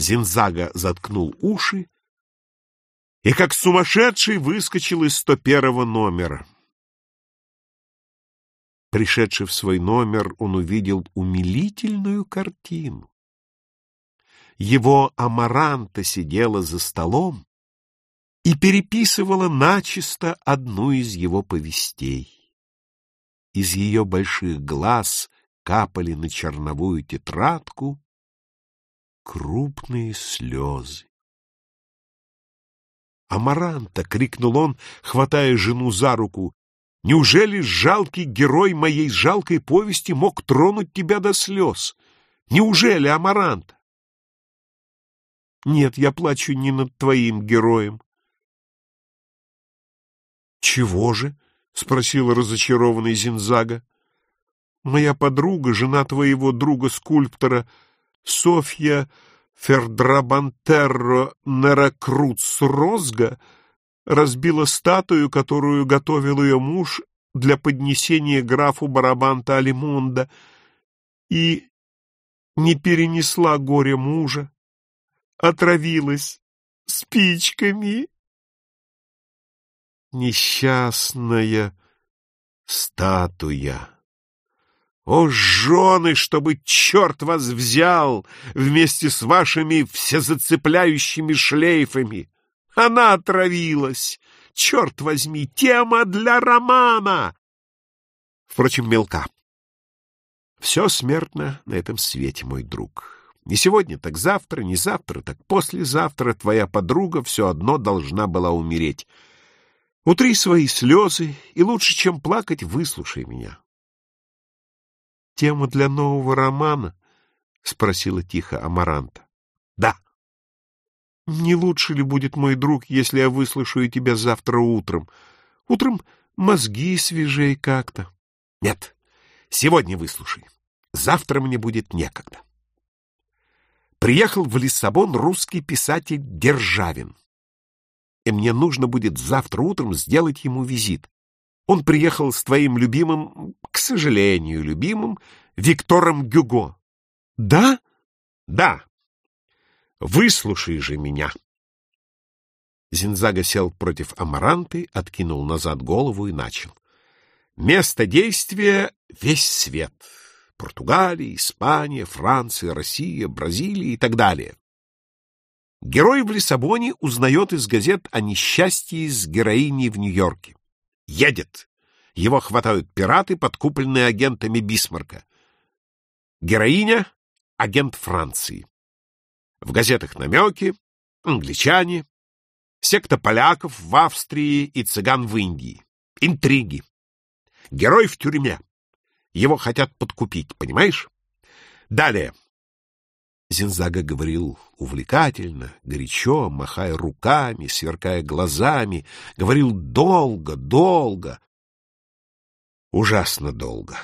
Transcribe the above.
Зинзага заткнул уши и, как сумасшедший, выскочил из 101 номера. Пришедший в свой номер, он увидел умилительную картину. Его Амаранта сидела за столом и переписывала начисто одну из его повестей. Из ее больших глаз капали на черновую тетрадку крупные слезы. «Амаранта!» — крикнул он, хватая жену за руку. «Неужели жалкий герой моей жалкой повести мог тронуть тебя до слез? Неужели, Амаранта?» «Нет, я плачу не над твоим героем». «Чего же?» — спросил разочарованный Зинзага. «Моя подруга, жена твоего друга-скульптора, Софья Фердрабантерро Неракруц Розга разбила статую, которую готовил ее муж для поднесения графу Барабанта Алимонда, и не перенесла горе мужа, отравилась спичками. Несчастная статуя. О, жены, чтобы черт вас взял вместе с вашими всезацепляющими шлейфами! Она отравилась! Черт возьми, тема для романа! Впрочем, мелка. Все смертно на этом свете, мой друг. Не сегодня, так завтра, не завтра, так послезавтра твоя подруга все одно должна была умереть. Утри свои слезы, и лучше, чем плакать, выслушай меня. Тема для нового романа? — спросила тихо Амаранта. — Да. — Не лучше ли будет, мой друг, если я выслушаю тебя завтра утром? Утром мозги свежей как-то. — Нет, сегодня выслушай. Завтра мне будет некогда. Приехал в Лиссабон русский писатель Державин. И мне нужно будет завтра утром сделать ему визит. Он приехал с твоим любимым, к сожалению, любимым, Виктором Гюго. Да? Да. Выслушай же меня. Зинзага сел против Амаранты, откинул назад голову и начал. Место действия — весь свет. Португалия, Испания, Франция, Россия, Бразилия и так далее. Герой в Лиссабоне узнает из газет о несчастье с героиней в Нью-Йорке едет. Его хватают пираты, подкупленные агентами Бисмарка. Героиня — агент Франции. В газетах намеки, англичане, секта поляков в Австрии и цыган в Индии. Интриги. Герой в тюрьме. Его хотят подкупить, понимаешь? Далее. Зинзага говорил увлекательно, горячо, махая руками, сверкая глазами, говорил долго, долго, ужасно долго.